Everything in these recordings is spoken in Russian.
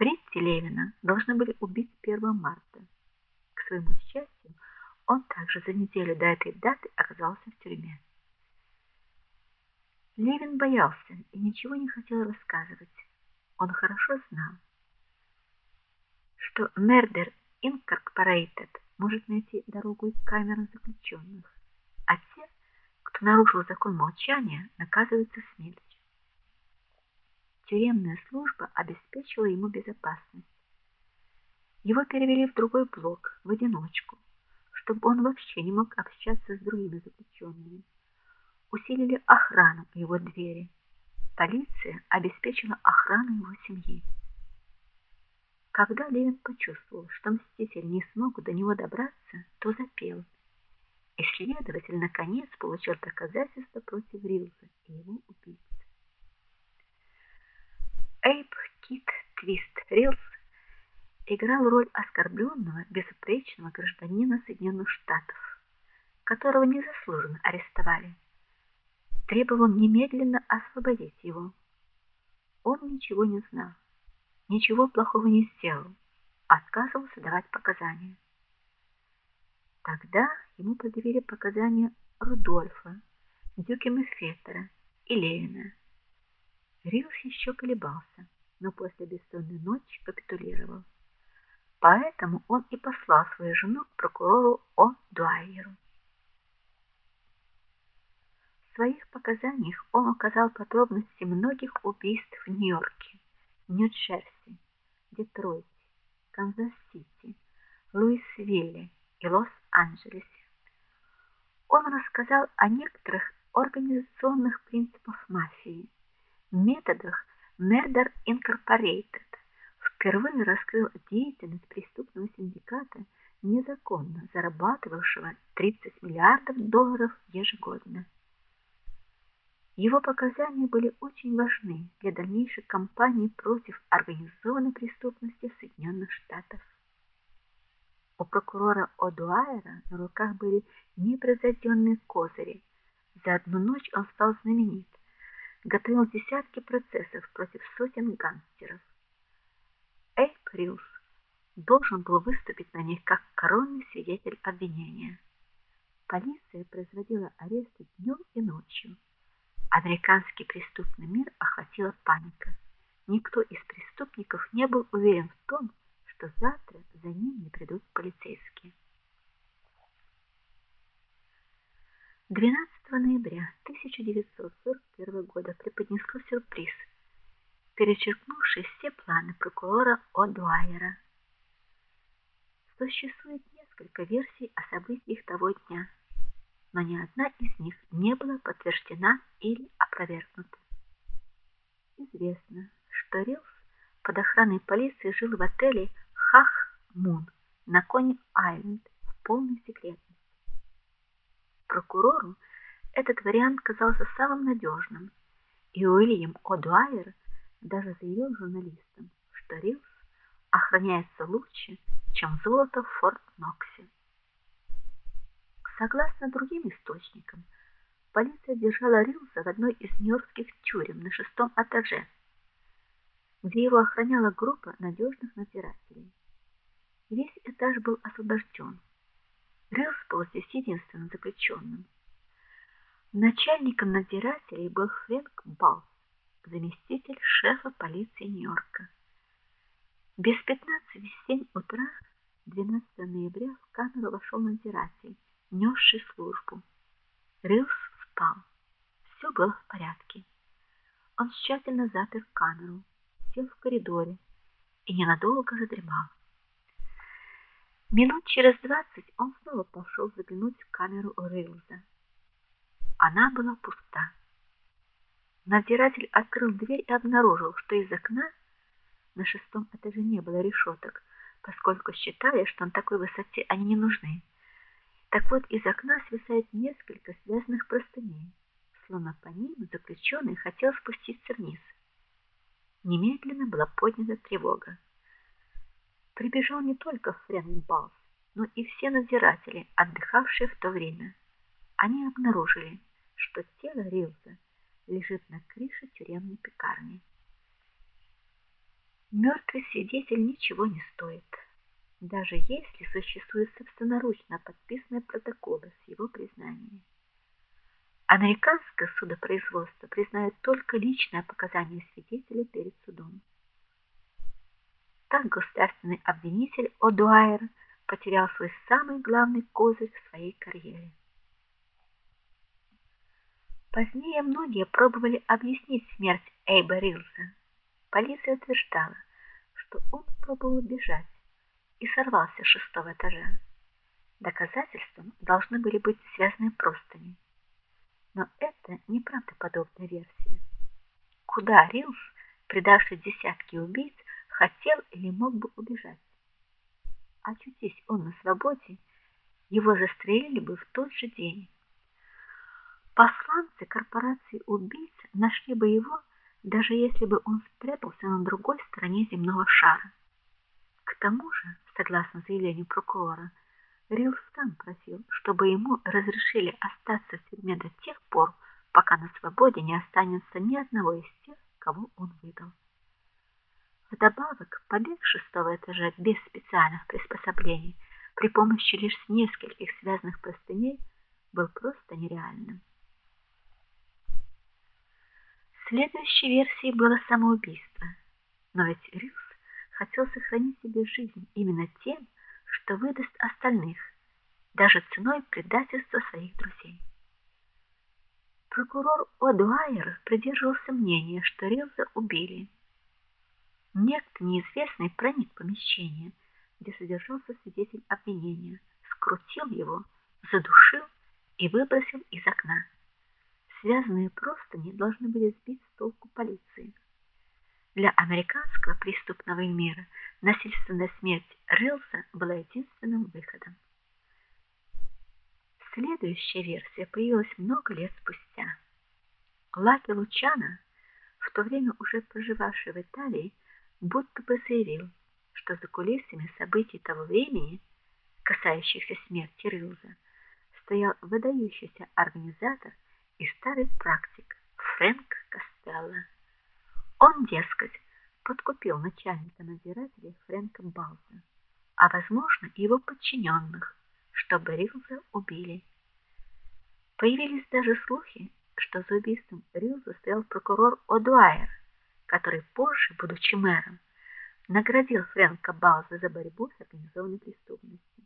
Фритти Левина должны были убить 1 марта. К своему счастью, он также за неделю до этой даты оказался в тюрьме. Левин боялся и ничего не хотел рассказывать. Он хорошо знал, что Murder Incorporated может найти дорогу из камеры заключенных, а те, кто нарушил закон молчания, наказываются смертью тюремная служба обеспечила ему безопасность. Его перевели в другой блок в одиночку, чтобы он вообще не мог общаться с другими заключенными. Усилили охрану его двери. Полиция обеспечила охрану его семьи. Когда Левин почувствовал, что мститель не смог до него добраться, то запел. И следователь наконец получил доказательства против Рилза и его убийцы. Играл роль оскорбленного, безупречного гражданина Соединенных Штатов, которого незаслуженно арестовали. Требовал немедленно освободить его. Он ничего не знал, ничего плохого не сделал, отказывался давать показания. Тогда ему предъявили показания Рудольфа, Дюкема Феттера и Левина. Рилс еще колебался, но после бессонной ночи капитулировал. Поэтому он и послал свою жену к прокурору О. Дуайеру. В своих показаниях он указал подробности многих убийств в Нью-Йорке, Нью-Джерси, Детройте, Канзас-Сити, Луисвилле и Лос-Анджелесе. Он рассказал о некоторых организационных принципах мафии методах Murder Incorporated впервые раскрыл деятельность преступного синдиката, незаконно зарабатывавшего 30 миллиардов долларов ежегодно. Его показания были очень важны для дальнейшей кампании против организованной преступности в Соединенных Штатах. У прокурора Одуайера на руках были непревзойденные козыри. За одну ночь он стал знаменит готовил десятки процессов против сотен гангстеров. Эйприлс должен был выступить на них как коронный свидетель обвинения. Полиция производила аресты днем и ночью. Американский преступный мир охватила паника. Никто из преступников не был уверен в том, что завтра за ним не придут полицейские. 12 ноября 1941 года преподнесло сюрприз, перечеркнувший все планы прокурора О'Дуайера. Существует несколько версий о событиях того дня, но ни одна из них не была подтверждена или опровергнута. Известно, что Рилс под охраной полиции жил в отеле Хах Мун на Кони-Айленд в полной секретности. Прокурору этот вариант казался самым надежным, и Уильям О'Дуайер даже заявил журналистам, что Рилс охраняется лучше, чем золото в Форт-Ноксе. Согласно другим источникам, полиция держала Рилса в одной из нью-йоркских тюрем на шестом этаже, где его охраняла группа надежных надзирателей. Весь этаж был освобожден. Рилс был здесь единственным заключенным. Начальником надзирателей был Фрэнк Балс, заместитель шефа полиции Нью-Йорка. Без 15 в 7 утра 12 ноября в камеру вошел надзиратель, несший службу. Рилс спал. Все было в порядке. Он тщательно запер камеру, сел в коридоре и ненадолго задремал. Минут через двадцать он снова пошел заглянуть в камеру Рилза. Она была пуста. Надзиратель открыл дверь и обнаружил, что из окна на шестом этаже не было решеток, поскольку считали, что на такой высоте они не нужны. Так вот, из окна свисает несколько связанных простыней, словно по ним заключенный хотел спуститься вниз. Немедленно была поднята тревога прибежал не только Фрэнк Балс, но и все надзиратели, отдыхавшие в то время. Они обнаружили, что тело Рилза лежит на крыше тюремной пекарни. Мертвый свидетель ничего не стоит, даже если существуют собственноручно подписанные протоколы с его признанием. Американское судопроизводство признает только личное показание свидетеля перед судом. Так государственный обвинитель О'Дуайер потерял свой самый главный козырь в своей карьере. Позднее многие пробовали объяснить смерть Эйба Рилса. Полиция утверждала, что он пробовал бежать и сорвался с шестого этажа. Доказательством должны были быть связаны простыни. Но это неправдоподобная версия. Куда Рилс, предавший десятки убийц, хотел или мог бы убежать? Очутись он на свободе, его застрелили бы в тот же день. Посланцы корпорации убийц нашли бы его даже если бы он спрятался на другой стороне земного шара. К тому же, согласно заявлению прокурора, Рилс сам просил, чтобы ему разрешили остаться в тюрьме до тех пор, пока на свободе не останется ни одного из тех, кого он выдал. Вдобавок, побег шестого этажа без специальных приспособлений, при помощи лишь нескольких связанных простыней, был просто нереальным. Следующей версией было самоубийство. Но ведь Рюс хотел сохранить себе жизнь именно тем, что выдаст остальных, даже ценой предательства своих друзей. Прокурор О'Дуайер придерживался мнения, что Рилза убили. Некто неизвестный проник в помещение, где содержался свидетель обвинения, скрутил его, задушил и выбросил из окна связанные простыни должны были сбить с толку полиции. Для американского преступного мира насильственная смерть Рилса была единственным выходом. Следующая версия появилась много лет спустя. Лаки Лучано, в то время уже проживавший в Италии, будто бы заявил, что за кулисами событий того времени, касающихся смерти Рилза, стоял выдающийся организатор и старый практик Фрэнк Костелло. Он, дескать, подкупил начальника надзирателей Фрэнка Балза, а возможно, и его подчиненных, чтобы Рилза убили. Появились даже слухи, что за убийством Рилза стоял прокурор О'Дуайер, который позже, будучи мэром, наградил Фрэнка Балза за борьбу с организованной преступностью.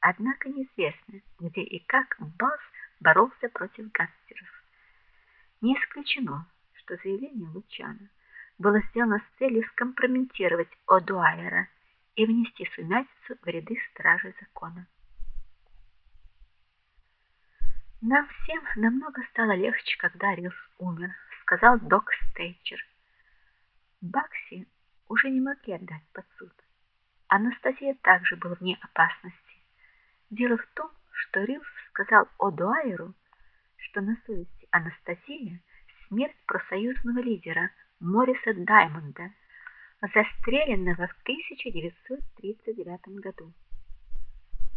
Однако неизвестно, где и как Балз боролся против гангстеров. Не исключено, что заявление Лучана было сделано с целью скомпрометировать О'Дуайера и внести сумятицу в ряды стражей закона. Нам всем намного стало легче, когда Рилс умер, сказал док Стейчер. Бакси уже не могли отдать под суд. Анастасия также была вне опасности. Дело в том, что Рилс сказал О'Дуайеру, что на совести Анастасии смерть профсоюзного лидера Мориса Даймонда, застреленного в 1939 году.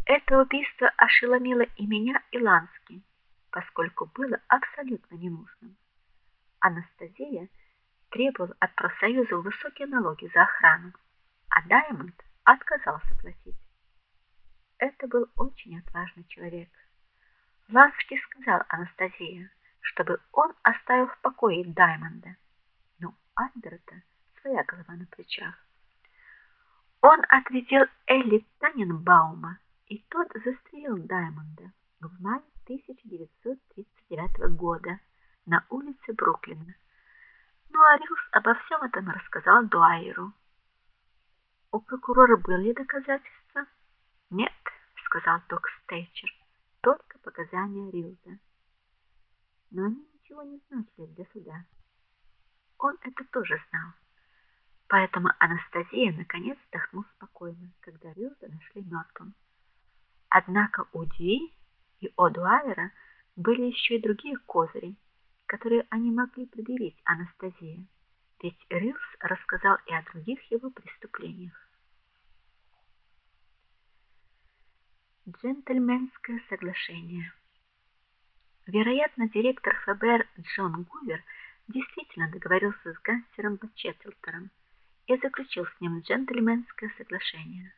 Это убийство ошеломило и меня, и Лански, поскольку было абсолютно ненужным. Анастасия требовала от профсоюза высокие налоги за охрану, а Даймонд отказался платить. Это был очень отважный человек. Ланский сказал Анастасии, чтобы он оставил в покое Даймонда. Но Альберта своя голова на плечах. Он ответил Элли Таненбаума, и тот застрелил Даймонда в мае 1939 года на улице Бруклина. Ну а Рюс обо всем этом рассказал Дуайеру. У прокурора были доказательства? Сказал Док Стейчер. Только показания Рилза. Но они ничего не значили для суда. Он это тоже знал. Поэтому Анастасия наконец вздохнула спокойно, когда Рилза нашли мертвым. Однако у Ди и Одуайера были еще и другие козыри, которые они могли предъявить Анастасии. Ведь Рилс рассказал и о других его преступлениях. Джентльменское соглашение. Вероятно, директор ФБР Джон Гувер действительно договорился с гангстером Бачетлтером и заключил с ним джентльменское соглашение.